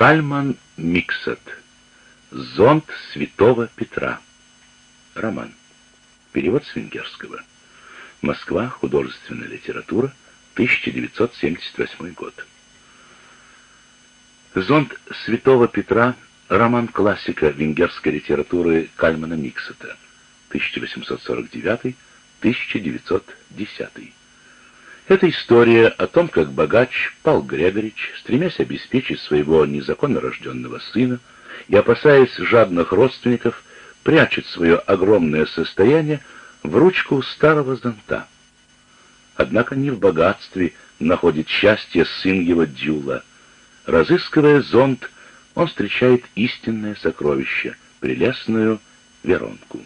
Кальман Миксат. Зонт Святого Петра. Роман. Перевод с венгерского. Москва. Художественная литература. 1978 год. Зонт Святого Петра. Роман классика венгерской литературы Кальмана Миксата. 1849-1910. Это история о том, как богач Пал Грегорич, стремясь обеспечить своего незаконно рожденного сына и опасаясь жадных родственников, прячет свое огромное состояние в ручку старого зонта. Однако не в богатстве находит счастье сын его Дюла. Разыскивая зонт, он встречает истинное сокровище, прелестную Веронку.